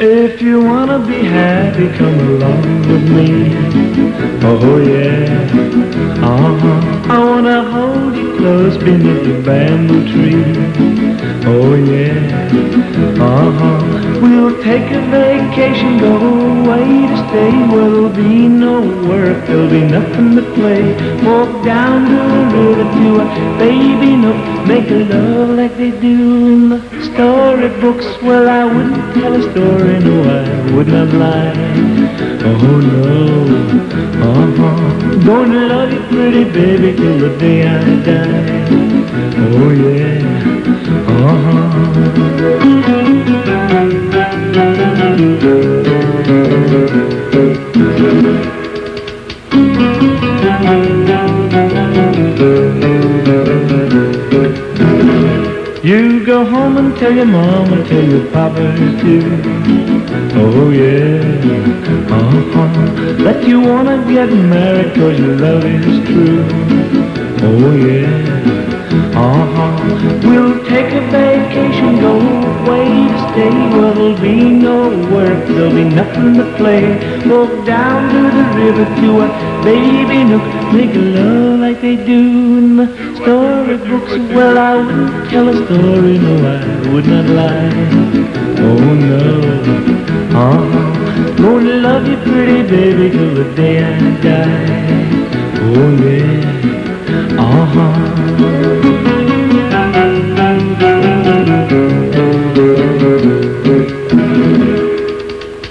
If you wanna be happy, come along with me. Oh yeah, uh-huh. I wanna hold you close beneath the bamboo tree. Oh yeah, uh-huh. We'll take a vacation, go away to stay where we'll be work, there'll be nothing to play. Walk down the river to a baby nook, make love like they do in the storybooks. Well, I wouldn't tell a story, no, I would not lie. Oh no, uh-huh. Gonna love you pretty baby till the day I die. Oh yeah, uh-huh. You go home and tell your mom and tell your papa too. Oh yeah, uh-huh. That you wanna get married cause your love is true. Oh yeah, uh-huh. We'll take a vacation, go away to stay there'll be no work, there'll be nothing to play. Walk down to the river to a baby nook, make love like they do the storybooks. Well, I wouldn't tell a story, no, I would not lie. Oh no, uh-huh. Gonna love you pretty baby till the day I die. Oh yeah, uh-huh.